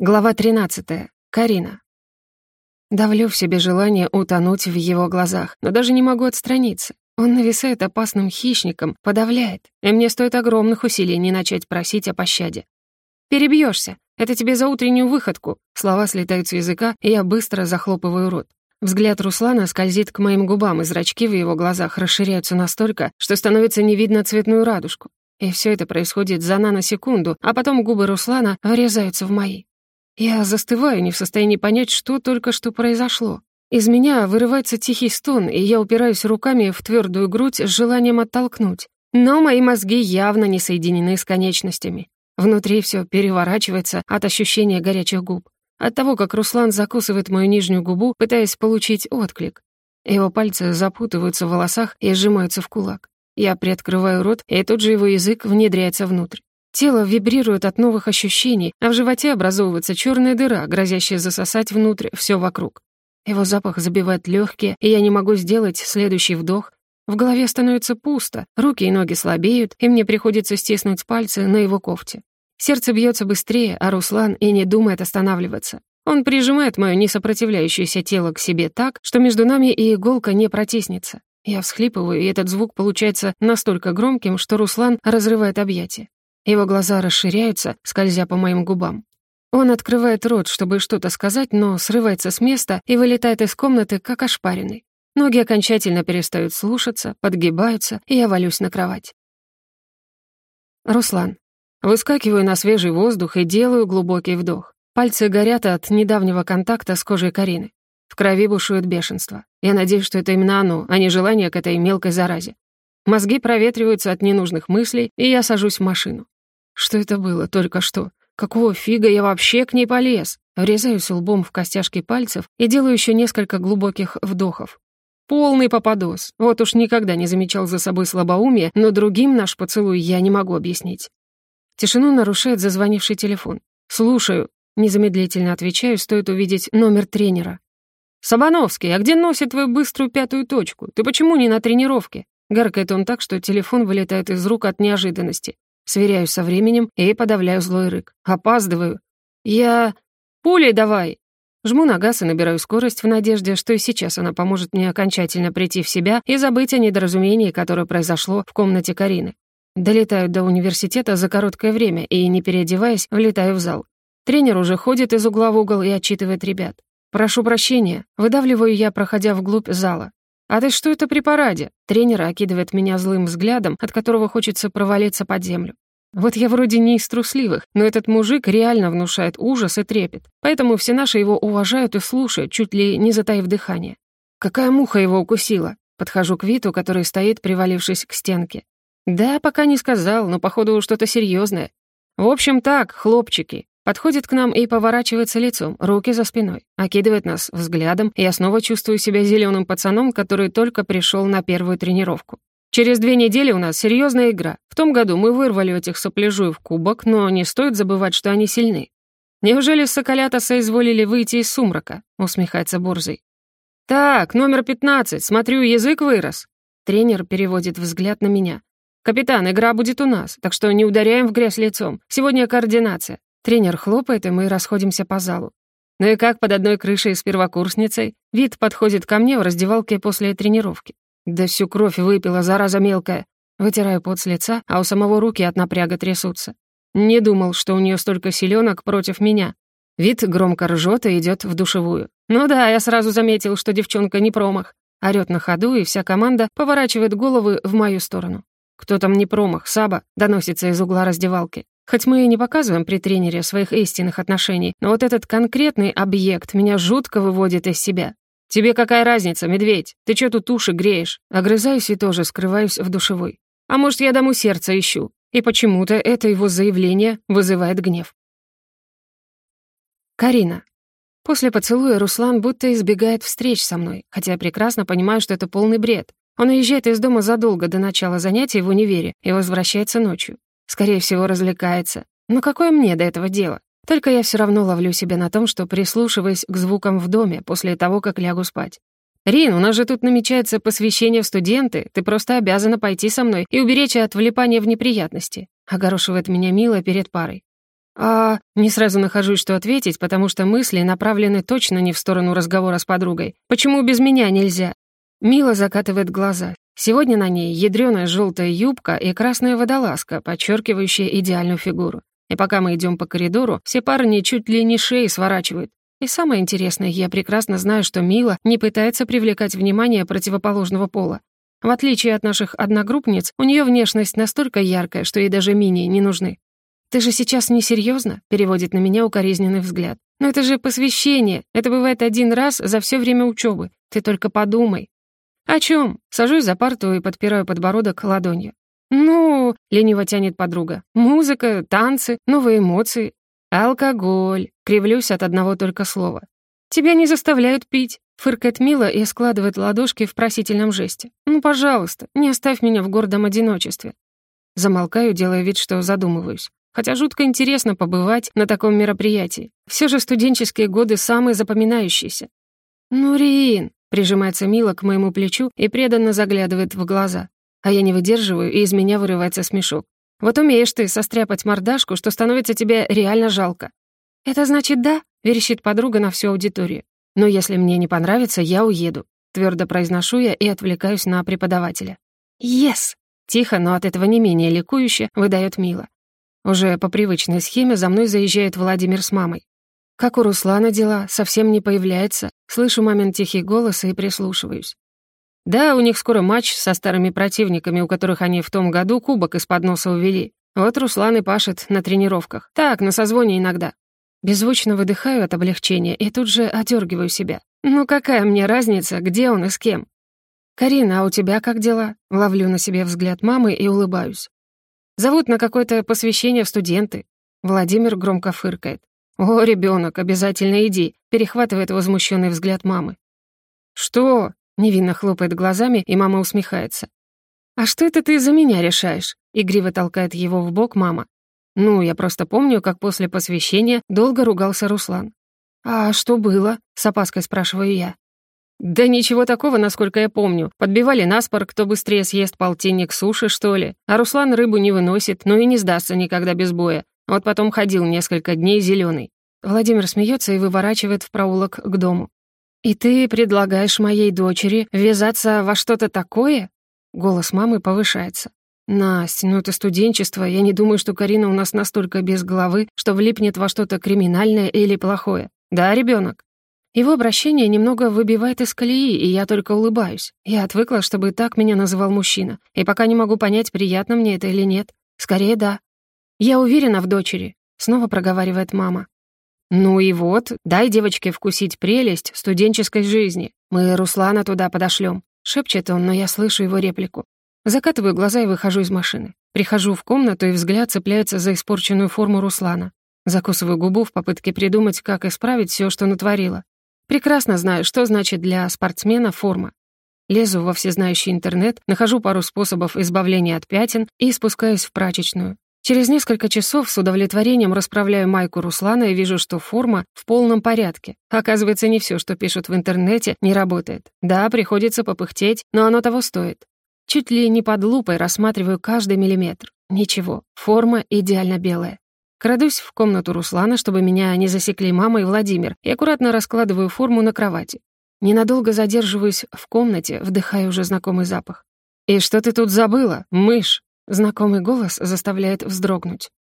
Глава 13. Карина. Давлю в себе желание утонуть в его глазах, но даже не могу отстраниться. Он нависает опасным хищником, подавляет, и мне стоит огромных усилий не начать просить о пощаде. «Перебьешься. Это тебе за утреннюю выходку». Слова слетают с языка, и я быстро захлопываю рот. Взгляд Руслана скользит к моим губам, и зрачки в его глазах расширяются настолько, что становится не видно цветную радужку. И все это происходит за наносекунду, а потом губы Руслана врезаются в мои. Я застываю, не в состоянии понять, что только что произошло. Из меня вырывается тихий стон, и я упираюсь руками в твердую грудь с желанием оттолкнуть. Но мои мозги явно не соединены с конечностями. Внутри все переворачивается от ощущения горячих губ. От того, как Руслан закусывает мою нижнюю губу, пытаясь получить отклик. Его пальцы запутываются в волосах и сжимаются в кулак. Я приоткрываю рот, и тут же его язык внедряется внутрь. Тело вибрирует от новых ощущений, а в животе образовывается черная дыра, грозящая засосать внутрь все вокруг. Его запах забивает легкие, и я не могу сделать следующий вдох. В голове становится пусто, руки и ноги слабеют, и мне приходится стиснуть пальцы на его кофте. Сердце бьется быстрее, а Руслан и не думает останавливаться. Он прижимает мое несопротивляющееся тело к себе так, что между нами и иголка не протиснется. Я всхлипываю, и этот звук получается настолько громким, что Руслан разрывает объятия. Его глаза расширяются, скользя по моим губам. Он открывает рот, чтобы что-то сказать, но срывается с места и вылетает из комнаты, как ошпаренный. Ноги окончательно перестают слушаться, подгибаются, и я валюсь на кровать. Руслан. Выскакиваю на свежий воздух и делаю глубокий вдох. Пальцы горят от недавнего контакта с кожей Карины. В крови бушует бешенство. Я надеюсь, что это именно оно, а не желание к этой мелкой заразе. Мозги проветриваются от ненужных мыслей, и я сажусь в машину. Что это было только что? Какого фига я вообще к ней полез? Врезаюсь лбом в костяшки пальцев и делаю еще несколько глубоких вдохов. Полный попадос. Вот уж никогда не замечал за собой слабоумие, но другим наш поцелуй я не могу объяснить. Тишину нарушает зазвонивший телефон. «Слушаю», — незамедлительно отвечаю, стоит увидеть номер тренера. «Сабановский, а где носит твою быструю пятую точку? Ты почему не на тренировке?» Гаркает он так, что телефон вылетает из рук от неожиданности. Сверяюсь со временем и подавляю злой рык. Опаздываю. Я... Пулей давай! Жму на газ и набираю скорость в надежде, что и сейчас она поможет мне окончательно прийти в себя и забыть о недоразумении, которое произошло в комнате Карины. Долетаю до университета за короткое время и, не переодеваясь, влетаю в зал. Тренер уже ходит из угла в угол и отчитывает ребят. «Прошу прощения», — выдавливаю я, проходя вглубь зала. «А ты что это при параде?» Тренер окидывает меня злым взглядом, от которого хочется провалиться под землю. Вот я вроде не из трусливых, но этот мужик реально внушает ужас и трепет, поэтому все наши его уважают и слушают, чуть ли не затаив дыхание. Какая муха его укусила? Подхожу к Виту, который стоит, привалившись к стенке. Да, пока не сказал, но походу что-то серьезное. В общем так, хлопчики, Подходит к нам и поворачивается лицом, руки за спиной. Окидывает нас взглядом, и я снова чувствую себя зеленым пацаном, который только пришел на первую тренировку. Через две недели у нас серьезная игра. В том году мы вырвали этих сопляжуев кубок, но не стоит забывать, что они сильны. Неужели соколята соизволили выйти из сумрака? Усмехается Борзый. Так, номер пятнадцать. смотрю, язык вырос. Тренер переводит взгляд на меня. «Капитан, игра будет у нас, так что не ударяем в грязь лицом. Сегодня координация. Тренер хлопает, и мы расходимся по залу. Ну и как под одной крышей с первокурсницей? Вид подходит ко мне в раздевалке после тренировки. Да всю кровь выпила, зараза мелкая. Вытираю пот с лица, а у самого руки от напряга трясутся. Не думал, что у нее столько силенок против меня. Вид громко ржет и идет в душевую. Ну да, я сразу заметил, что девчонка не промах. Орёт на ходу, и вся команда поворачивает головы в мою сторону. «Кто там не промах? Саба?» — доносится из угла раздевалки. Хоть мы и не показываем при тренере своих истинных отношений, но вот этот конкретный объект меня жутко выводит из себя. «Тебе какая разница, медведь? Ты чё тут уши греешь?» Огрызаюсь и тоже скрываюсь в душевой. А может, я дому сердце ищу? И почему-то это его заявление вызывает гнев. Карина. После поцелуя Руслан будто избегает встреч со мной, хотя я прекрасно понимаю, что это полный бред. Он уезжает из дома задолго до начала занятий в универе и возвращается ночью. Скорее всего, развлекается. Но какое мне до этого дело? Только я все равно ловлю себя на том, что прислушиваюсь к звукам в доме после того, как лягу спать. «Рин, у нас же тут намечается посвящение в студенты. Ты просто обязана пойти со мной и уберечь от влипания в неприятности», — огорошивает меня Мила перед парой. «А...» Не сразу нахожусь, что ответить, потому что мысли направлены точно не в сторону разговора с подругой. «Почему без меня нельзя?» Мила закатывает глаза. Сегодня на ней ядрёная желтая юбка и красная водолазка, подчеркивающая идеальную фигуру. И пока мы идем по коридору, все парни чуть ли не шеи сворачивают. И самое интересное, я прекрасно знаю, что Мила не пытается привлекать внимание противоположного пола. В отличие от наших одногруппниц, у нее внешность настолько яркая, что ей даже мини не нужны. «Ты же сейчас не серьезно? переводит на меня укоризненный взгляд. «Но это же посвящение. Это бывает один раз за все время учебы. Ты только подумай». «О чем? Сажусь за парту и подпираю подбородок ладонью. «Ну...» — лениво тянет подруга. «Музыка, танцы, новые эмоции. Алкоголь». Кривлюсь от одного только слова. «Тебя не заставляют пить», — фыркает Мила и складывает ладошки в просительном жесте. «Ну, пожалуйста, не оставь меня в гордом одиночестве». Замолкаю, делая вид, что задумываюсь. Хотя жутко интересно побывать на таком мероприятии. Все же студенческие годы самые запоминающиеся. «Ну, Рин!» — прижимается Мила к моему плечу и преданно заглядывает в глаза. А я не выдерживаю, и из меня вырывается смешок. «Вот умеешь ты состряпать мордашку, что становится тебе реально жалко». «Это значит да?» — верещит подруга на всю аудиторию. «Но если мне не понравится, я уеду», — твердо произношу я и отвлекаюсь на преподавателя. «Yes!» — тихо, но от этого не менее ликующе выдает Мила. Уже по привычной схеме за мной заезжает Владимир с мамой. Как у Руслана дела, совсем не появляется. Слышу мамин тихий голос и прислушиваюсь. Да, у них скоро матч со старыми противниками, у которых они в том году кубок из-под носа увели. Вот Руслан и пашет на тренировках. Так, на созвоне иногда. Беззвучно выдыхаю от облегчения и тут же одергиваю себя. Ну какая мне разница, где он и с кем? «Карина, а у тебя как дела?» Ловлю на себе взгляд мамы и улыбаюсь. Зовут на какое-то посвящение в студенты». Владимир громко фыркает. «О, ребенок, обязательно иди», — перехватывает возмущенный взгляд мамы. «Что?» — невинно хлопает глазами, и мама усмехается. «А что это ты за меня решаешь?» — игриво толкает его в бок мама. «Ну, я просто помню, как после посвящения долго ругался Руслан». «А что было?» — с опаской спрашиваю я. «Да ничего такого, насколько я помню. Подбивали наспор, кто быстрее съест полтинник суши, что ли. А Руслан рыбу не выносит, но и не сдастся никогда без боя. Вот потом ходил несколько дней зеленый. Владимир смеется и выворачивает в проулок к дому. «И ты предлагаешь моей дочери ввязаться во что-то такое?» Голос мамы повышается. «Настя, ну это студенчество. Я не думаю, что Карина у нас настолько без головы, что влипнет во что-то криминальное или плохое. Да, ребенок? Его обращение немного выбивает из колеи, и я только улыбаюсь. Я отвыкла, чтобы так меня называл мужчина, и пока не могу понять, приятно мне это или нет. Скорее, да. «Я уверена в дочери», — снова проговаривает мама. «Ну и вот, дай девочке вкусить прелесть студенческой жизни. Мы Руслана туда подошлем», — шепчет он, но я слышу его реплику. Закатываю глаза и выхожу из машины. Прихожу в комнату, и взгляд цепляется за испорченную форму Руслана. Закусываю губу в попытке придумать, как исправить все, что натворила. Прекрасно знаю, что значит для спортсмена форма. Лезу во всезнающий интернет, нахожу пару способов избавления от пятен и спускаюсь в прачечную. Через несколько часов с удовлетворением расправляю майку Руслана и вижу, что форма в полном порядке. Оказывается, не все, что пишут в интернете, не работает. Да, приходится попыхтеть, но оно того стоит. Чуть ли не под лупой рассматриваю каждый миллиметр. Ничего, форма идеально белая. Крадусь в комнату Руслана, чтобы меня не засекли мама и Владимир, и аккуратно раскладываю форму на кровати. Ненадолго задерживаюсь в комнате, вдыхая уже знакомый запах. «И что ты тут забыла, мышь?» Знакомый голос заставляет вздрогнуть.